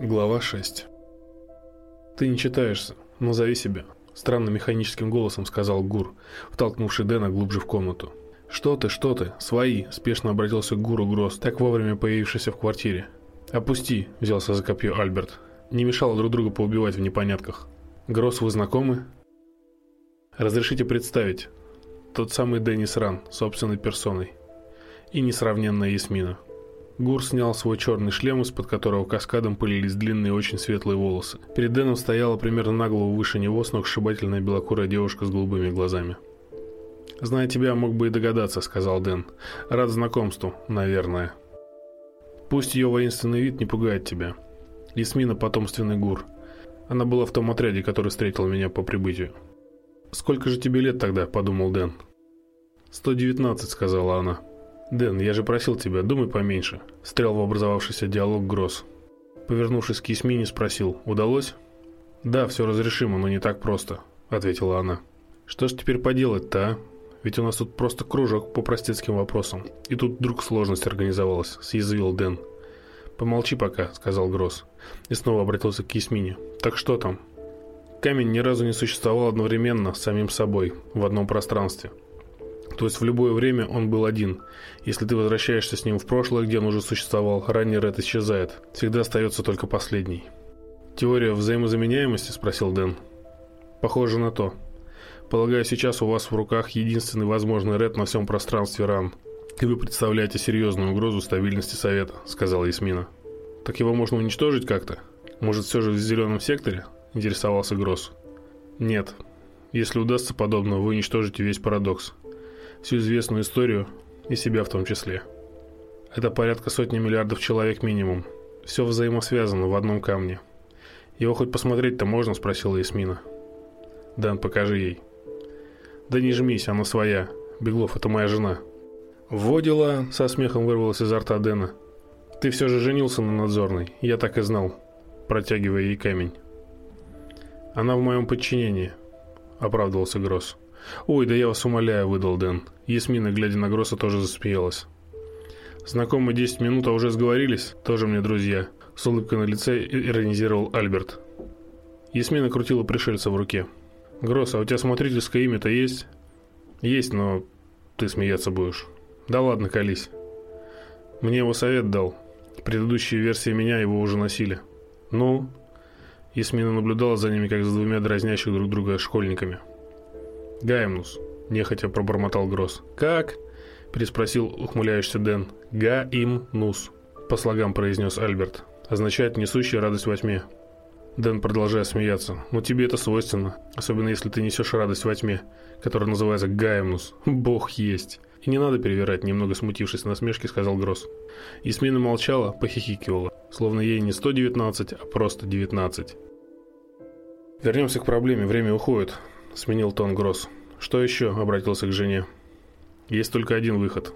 Глава 6 «Ты не читаешься. Назови себя», – странно механическим голосом сказал Гур, втолкнувший Дэна глубже в комнату. «Что ты, что ты? Свои!» – спешно обратился к Гуру Гросс, так вовремя появившийся в квартире. «Опусти!» – взялся за копье Альберт. «Не мешало друг друга поубивать в непонятках». «Гросс, вы знакомы?» «Разрешите представить. Тот самый Деннис Ран, собственной персоной. И несравненная Ясмина». Гур снял свой черный шлем, из-под которого каскадом пылились длинные очень светлые волосы. Перед Дэном стояла примерно на голову выше него сногсшибательная белокурая девушка с голубыми глазами. «Зная тебя, мог бы и догадаться», — сказал Дэн. «Рад знакомству, наверное». «Пусть ее воинственный вид не пугает тебя. Ясмина — потомственный гур. Она была в том отряде, который встретил меня по прибытию». «Сколько же тебе лет тогда?» — подумал Дэн. «Сто девятнадцать», — сказала она. «Дэн, я же просил тебя, думай поменьше», – стрел в образовавшийся диалог Гросс. Повернувшись к Ясмине, спросил, «Удалось?» «Да, все разрешимо, но не так просто», – ответила она. «Что ж теперь поделать-то, а? Ведь у нас тут просто кружок по простецким вопросам. И тут вдруг сложность организовалась», – съязвил Дэн. «Помолчи пока», – сказал Гросс. И снова обратился к Ясмине. «Так что там?» Камень ни разу не существовал одновременно с самим собой, в одном пространстве – то есть в любое время он был один. Если ты возвращаешься с ним в прошлое, где он уже существовал, ранний Ред исчезает. Всегда остается только последний. «Теория взаимозаменяемости?» – спросил Дэн. «Похоже на то. Полагаю, сейчас у вас в руках единственный возможный Ред на всем пространстве РАН. И вы представляете серьезную угрозу стабильности Совета», – сказала Ясмина. «Так его можно уничтожить как-то? Может, все же в зеленом секторе?» – интересовался Гросс. «Нет. Если удастся подобно, вы уничтожите весь парадокс всю известную историю и себя в том числе. Это порядка сотни миллиардов человек минимум. Все взаимосвязано в одном камне. Его хоть посмотреть-то можно, спросила Ясмина. Дан, покажи ей. Да не жмись, она своя. Беглов, это моя жена. Вводила, со смехом вырвалась изо рта Дэна. Ты все же женился на надзорной, я так и знал, протягивая ей камень. Она в моем подчинении, оправдывался Гросс. «Ой, да я вас умоляю», — выдал Дэн. Ясмина, глядя на Гросса, тоже засмеялась. «Знакомы 10 минут, а уже сговорились? Тоже мне друзья», — с улыбкой на лице иронизировал Альберт. Ясмина крутила пришельца в руке. «Гросс, а у тебя смотрительское имя-то есть?» «Есть, но ты смеяться будешь». «Да ладно, колись». «Мне его совет дал. Предыдущие версии меня его уже носили». «Ну?» Ясмина наблюдала за ними, как за двумя дразнящих друг друга школьниками. «Гаймнус», – нехотя пробормотал Гросс. «Как?» – переспросил ухмыляющийся Дэн. «Га-им-нус», – по слогам произнес Альберт. «Означает несущая радость во тьме». Дэн продолжая смеяться. «Ну тебе это свойственно, особенно если ты несешь радость во тьме, которая называется Гаймнус. Бог есть». «И не надо перевирать», – немного смутившись на смешке, сказал Гросс. Ясмина молчала, похихикивала, словно ей не 119, а просто 19. «Вернемся к проблеме, время уходит», – сменил тон Гросс. «Что еще?» – обратился к жене. «Есть только один выход.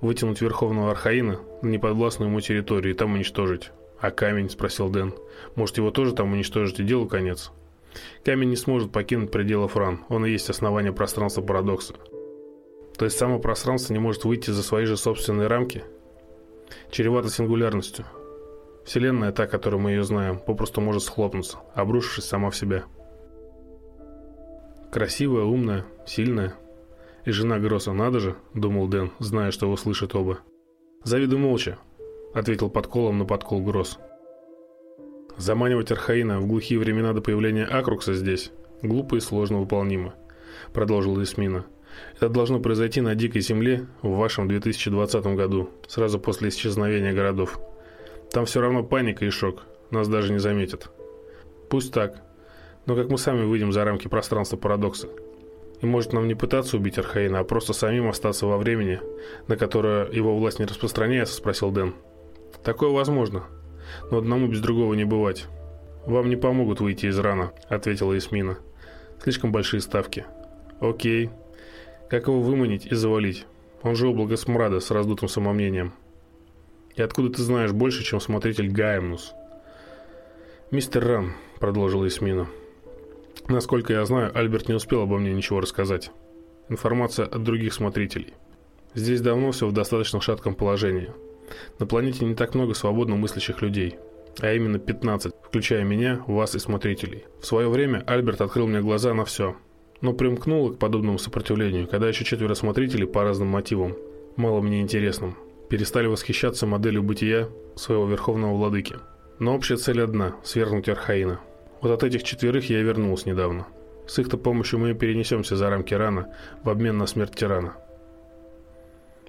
Вытянуть Верховного Архаина на неподвластную ему территорию и там уничтожить». «А камень?» – спросил Дэн. «Может, его тоже там уничтожить и делу конец?» «Камень не сможет покинуть пределы Фран. Он и есть основание пространства парадокса». «То есть само пространство не может выйти за свои же собственные рамки?» «Чревато сингулярностью. Вселенная, та, которую мы ее знаем, попросту может схлопнуться, обрушившись сама в себя». Красивая, умная, сильная. И жена Гросса, надо же, думал Дэн, зная, что его слышат оба. Завидуй молча, ответил подколом на подкол Гросс. Заманивать Архаина в глухие времена до появления Акрукса здесь глупо и сложно выполнимо, продолжил Эсмина. Это должно произойти на Дикой Земле в вашем 2020 году, сразу после исчезновения городов. Там все равно паника и шок, нас даже не заметят. Пусть так, но как мы сами выйдем за рамки пространства парадокса? И может нам не пытаться убить Архаина, а просто самим остаться во времени, на которое его власть не распространяется, спросил Дэн. Такое возможно, но одному без другого не бывать. Вам не помогут выйти из рана, ответила Ясмина. Слишком большие ставки. Окей. Как его выманить и завалить? Он же облако смрада с раздутым самомнением. И откуда ты знаешь больше, чем смотритель Гаймнус? Мистер Ран, продолжила Ясмина. Насколько я знаю, Альберт не успел обо мне ничего рассказать. Информация от других смотрителей. Здесь давно все в достаточно шатком положении. На планете не так много свободно мыслящих людей. а именно 15, включая меня, вас и смотрителей. В свое время Альберт открыл мне глаза на все, но примкнул к подобному сопротивлению, когда еще четверо смотрителей по разным мотивам, мало мне интересным, перестали восхищаться моделью бытия своего верховного владыки. Но общая цель одна – свергнуть Архаина. Вот от этих четверых я и вернулся недавно. С их-то помощью мы перенесемся за рамки рана в обмен на смерть тирана.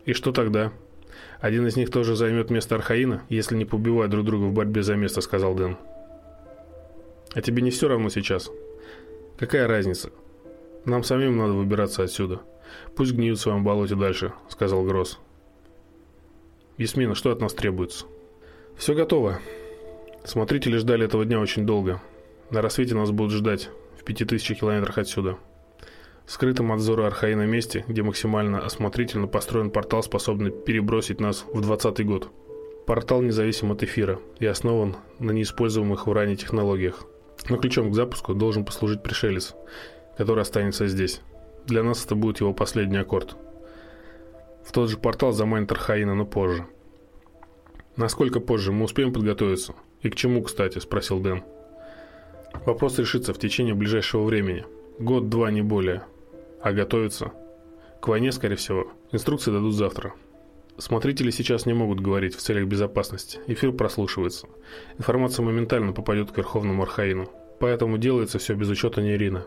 И что тогда? Один из них тоже займет место Архаина, если не побивают друг друга в борьбе за место, сказал Дэн. А тебе не все равно сейчас? Какая разница? Нам самим надо выбираться отсюда. Пусть гниют в своем болоте дальше, сказал Гросс. Ясмина, что от нас требуется? Все готово. Смотрители ждали этого дня очень долго. На рассвете нас будут ждать в пяти тысячах километрах отсюда. В скрытом от взора Архаина месте, где максимально осмотрительно построен портал, способный перебросить нас в 20 год. Портал независим от эфира и основан на неиспользуемых в уране технологиях. Но ключом к запуску должен послужить пришелец, который останется здесь. Для нас это будет его последний аккорд. В тот же портал заманит Архаина, но позже. Насколько позже мы успеем подготовиться? И к чему, кстати, спросил Дэн. Вопрос решится в течение ближайшего времени. Год-два, не более. А готовиться? К войне, скорее всего. Инструкции дадут завтра. Смотрители сейчас не могут говорить в целях безопасности. Эфир прослушивается. Информация моментально попадет к Верховному Архаину. Поэтому делается все без учета Нерина.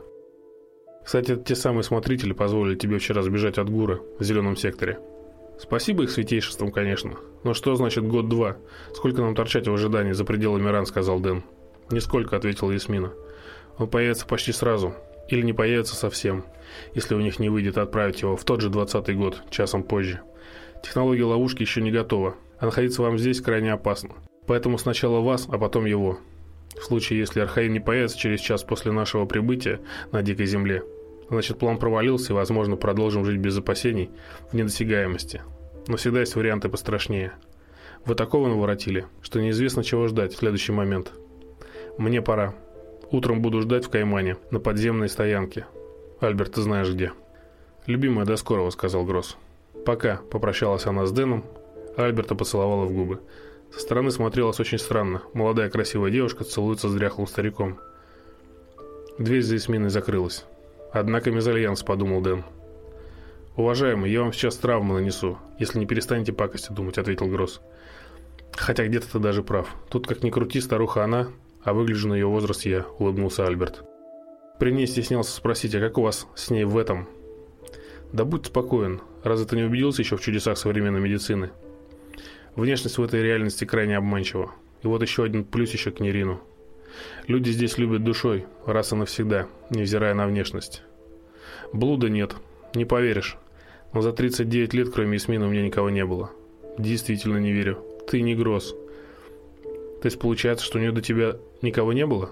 Кстати, это те самые смотрители позволили тебе вчера сбежать от Гура в зеленом секторе. Спасибо их святейшествам, конечно. Но что значит год-два? Сколько нам торчать в ожидании за пределами ран, сказал Дэн. Нисколько, ответила Ясмина. Он появится почти сразу. Или не появится совсем, если у них не выйдет отправить его в тот же двадцатый год, часом позже. Технология ловушки еще не готова, а находиться вам здесь крайне опасно. Поэтому сначала вас, а потом его. В случае, если Архаин не появится через час после нашего прибытия на Дикой Земле, значит план провалился и, возможно, продолжим жить без опасений в недосягаемости. Но всегда есть варианты пострашнее. Вы такого наворотили, что неизвестно, чего ждать в следующий момент. Мне пора. Утром буду ждать в Каймане, на подземной стоянке. Альберт, ты знаешь где. Любимая, до скорого, сказал Гросс. Пока, попрощалась она с Дэном, Альберта поцеловала в губы. Со стороны смотрелось очень странно. Молодая красивая девушка целуется с дряхлым стариком. Дверь за Эсминой закрылась. Однако мезальянс, подумал Дэн. «Уважаемый, я вам сейчас травму нанесу, если не перестанете пакости думать», — ответил Гросс. «Хотя где-то ты даже прав. Тут как ни крути, старуха она, а выгляжу на ее возраст я», — улыбнулся Альберт. При ней стеснялся спросить, а как у вас с ней в этом? «Да будь спокоен. Разве ты не убедился еще в чудесах современной медицины?» Внешность в этой реальности крайне обманчива. И вот еще один плюс еще к Нерину. Люди здесь любят душой, раз и навсегда, невзирая на внешность. Блуда нет, не поверишь. Но за 39 лет, кроме Ясмина, у меня никого не было. Действительно не верю. Ты не Гросс. То есть получается, что у нее до тебя никого не было?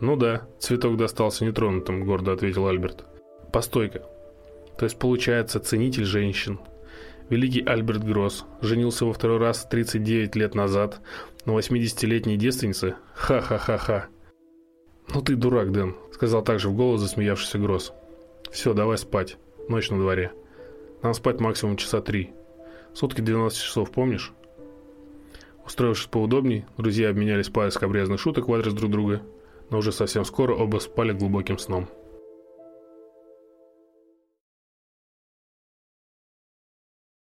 Ну да, цветок достался нетронутым, гордо ответил Альберт. Постойка. То есть получается, ценитель женщин, Великий Альберт Гросс женился во второй раз 39 лет назад на 80-летней девственнице? Ха-ха-ха-ха. «Ну ты дурак, Дэн», — сказал также в голос засмеявшийся Гросс. «Все, давай спать. Ночь на дворе. Нам спать максимум часа три. Сутки 12 часов, помнишь?» Устроившись поудобней, друзья обменялись парой скобрезных шуток в адрес друг друга, но уже совсем скоро оба спали глубоким сном.